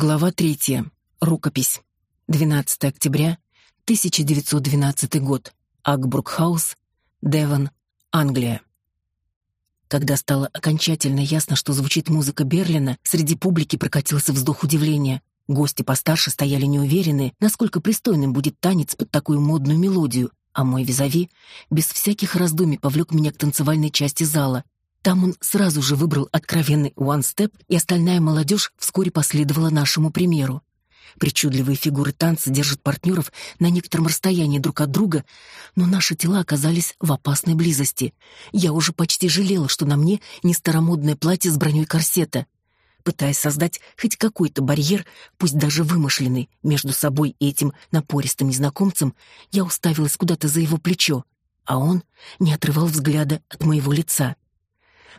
Глава третья. Рукопись. 12 октября 1912 год. Акбрукхаус, Девон, Англия. Когда стало окончательно ясно, что звучит музыка Берлина, среди публики прокатился вздох удивления. Гости постарше стояли неуверенные, насколько пристойным будет танец под такую модную мелодию, а мой визави без всяких раздумий повлек меня к танцевальной части зала. Там он сразу же выбрал откровенный one-step, и остальная молодежь вскоре последовала нашему примеру. Причудливые фигуры танца держат партнеров на некотором расстоянии друг от друга, но наши тела оказались в опасной близости. Я уже почти жалела, что на мне не старомодное платье с броней корсета. Пытаясь создать хоть какой-то барьер, пусть даже вымышленный, между собой и этим напористым незнакомцем, я уставилась куда-то за его плечо, а он не отрывал взгляда от моего лица.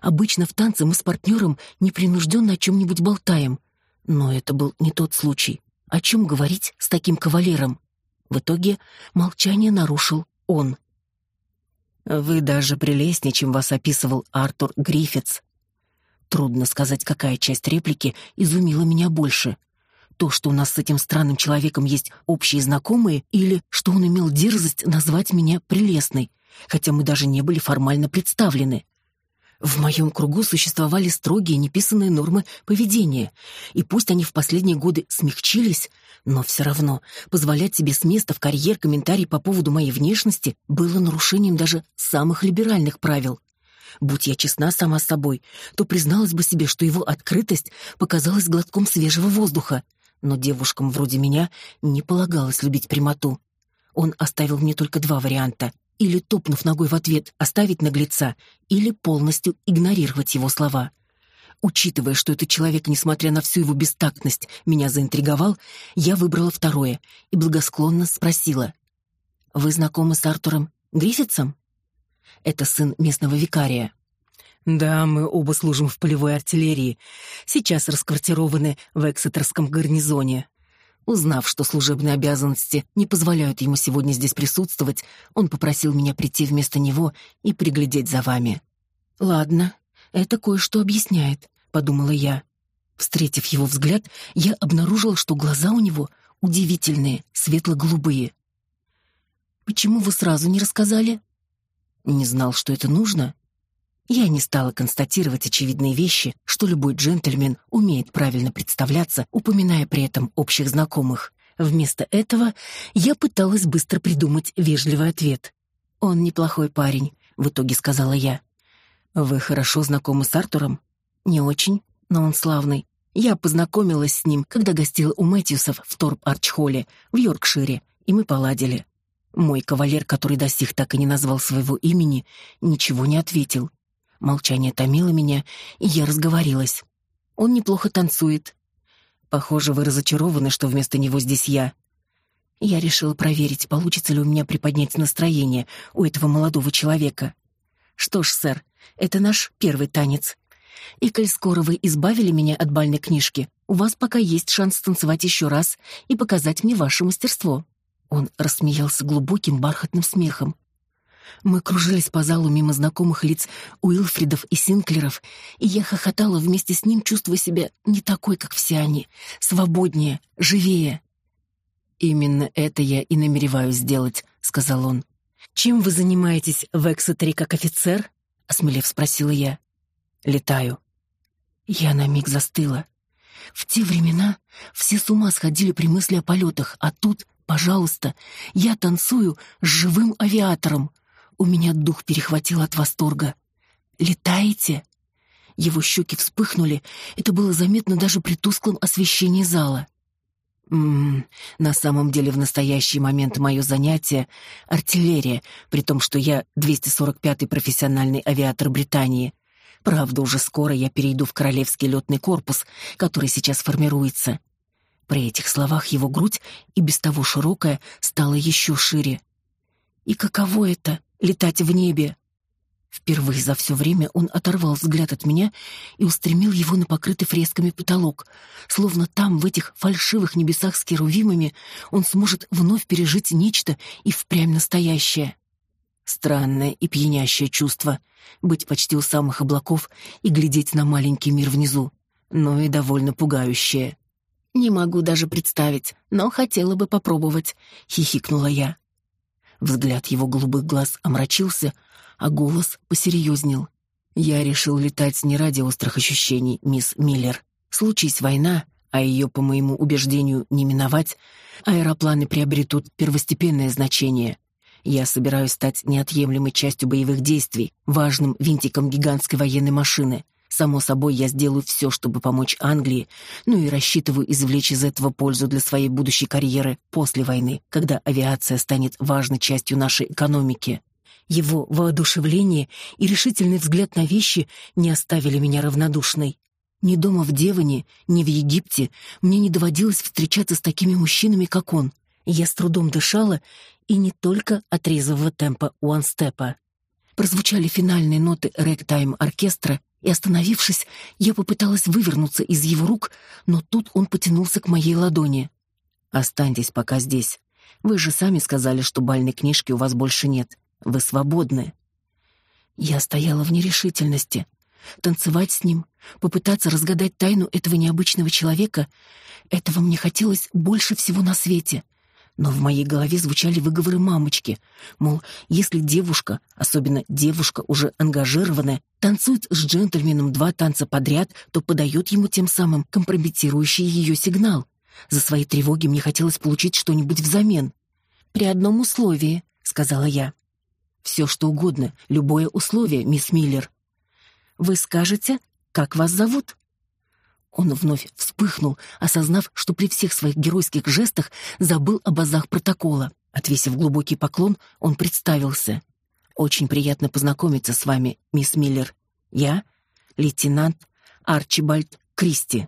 Обычно в танце мы с партнером непринужденно о чем-нибудь болтаем, но это был не тот случай. О чем говорить с таким кавалером? В итоге молчание нарушил он. «Вы даже прелестнее, чем вас описывал Артур Гриффитс». Трудно сказать, какая часть реплики изумила меня больше. То, что у нас с этим странным человеком есть общие знакомые, или что он имел дерзость назвать меня прелестной, хотя мы даже не были формально представлены. В моем кругу существовали строгие неписанные нормы поведения, и пусть они в последние годы смягчились, но все равно позволять себе с места в карьер комментарий по поводу моей внешности было нарушением даже самых либеральных правил. Будь я честна сама с собой, то призналась бы себе, что его открытость показалась глотком свежего воздуха, но девушкам вроде меня не полагалось любить прямоту. Он оставил мне только два варианта или, топнув ногой в ответ, оставить наглеца, или полностью игнорировать его слова. Учитывая, что этот человек, несмотря на всю его бестактность, меня заинтриговал, я выбрала второе и благосклонно спросила. «Вы знакомы с Артуром Гриффитсом?» Это сын местного викария. «Да, мы оба служим в полевой артиллерии. Сейчас расквартированы в Эксетерском гарнизоне. Узнав, что служебные обязанности не позволяют ему сегодня здесь присутствовать, он попросил меня прийти вместо него и приглядеть за вами. «Ладно, это кое-что объясняет», — подумала я. Встретив его взгляд, я обнаружила, что глаза у него удивительные, светло-голубые. «Почему вы сразу не рассказали?» «Не знал, что это нужно?» Я не стала констатировать очевидные вещи, что любой джентльмен умеет правильно представляться, упоминая при этом общих знакомых. Вместо этого я пыталась быстро придумать вежливый ответ. «Он неплохой парень», — в итоге сказала я. «Вы хорошо знакомы с Артуром?» «Не очень, но он славный. Я познакомилась с ним, когда гостила у Мэтьюсов в Торп-Арчхолле, в Йоркшире, и мы поладили. Мой кавалер, который до сих так и не назвал своего имени, ничего не ответил. Молчание томило меня, и я разговорилась. Он неплохо танцует. Похоже, вы разочарованы, что вместо него здесь я. Я решила проверить, получится ли у меня приподнять настроение у этого молодого человека. Что ж, сэр, это наш первый танец. И коль скоро вы избавили меня от бальной книжки, у вас пока есть шанс танцевать еще раз и показать мне ваше мастерство. Он рассмеялся глубоким бархатным смехом. Мы кружились по залу мимо знакомых лиц Уилфридов и Синклеров, и я хохотала вместе с ним, чувствуя себя не такой, как все они, свободнее, живее. «Именно это я и намереваюсь сделать», — сказал он. «Чем вы занимаетесь в Эксетере как офицер?» — осмелев спросила я. «Летаю». Я на миг застыла. В те времена все с ума сходили при мысли о полетах, а тут, пожалуйста, я танцую с живым авиатором, у меня дух перехватил от восторга. «Летаете?» Его щеки вспыхнули, это было заметно даже при тусклом освещении зала. Ммм, на самом деле в настоящий момент мое занятие — артиллерия, при том, что я 245-й профессиональный авиатор Британии. Правда, уже скоро я перейду в Королевский летный корпус, который сейчас формируется. При этих словах его грудь, и без того широкая, стала еще шире. И каково это летать в небе. Впервые за все время он оторвал взгляд от меня и устремил его на покрытый фресками потолок, словно там, в этих фальшивых небесах с керувимами, он сможет вновь пережить нечто и впрямь настоящее. Странное и пьянящее чувство — быть почти у самых облаков и глядеть на маленький мир внизу, но и довольно пугающее. «Не могу даже представить, но хотела бы попробовать», — хихикнула я. Взгляд его голубых глаз омрачился, а голос посерьезнел. «Я решил летать не ради острых ощущений, мисс Миллер. Случись война, а ее, по моему убеждению, не миновать, аэропланы приобретут первостепенное значение. Я собираюсь стать неотъемлемой частью боевых действий, важным винтиком гигантской военной машины. Само собой, я сделаю все, чтобы помочь Англии, ну и рассчитываю извлечь из этого пользу для своей будущей карьеры после войны, когда авиация станет важной частью нашей экономики. Его воодушевление и решительный взгляд на вещи не оставили меня равнодушной. Ни дома в Деване, ни в Египте мне не доводилось встречаться с такими мужчинами, как он. Я с трудом дышала, и не только от резвого темпа уанстепа. Прозвучали финальные ноты рэктайм-оркестра, и, остановившись, я попыталась вывернуться из его рук, но тут он потянулся к моей ладони. «Останьтесь пока здесь. Вы же сами сказали, что бальной книжки у вас больше нет. Вы свободны». Я стояла в нерешительности. Танцевать с ним, попытаться разгадать тайну этого необычного человека — этого мне хотелось больше всего на свете — но в моей голове звучали выговоры мамочки, мол, если девушка, особенно девушка уже ангажированная, танцует с джентльменом два танца подряд, то подает ему тем самым компрометирующий ее сигнал. За свои тревоги мне хотелось получить что-нибудь взамен. «При одном условии», — сказала я. «Все, что угодно, любое условие, мисс Миллер». «Вы скажете, как вас зовут?» Он вновь вспыхнул, осознав, что при всех своих геройских жестах забыл об азах протокола. Отвесив глубокий поклон, он представился. «Очень приятно познакомиться с вами, мисс Миллер. Я — лейтенант Арчибальд Кристи».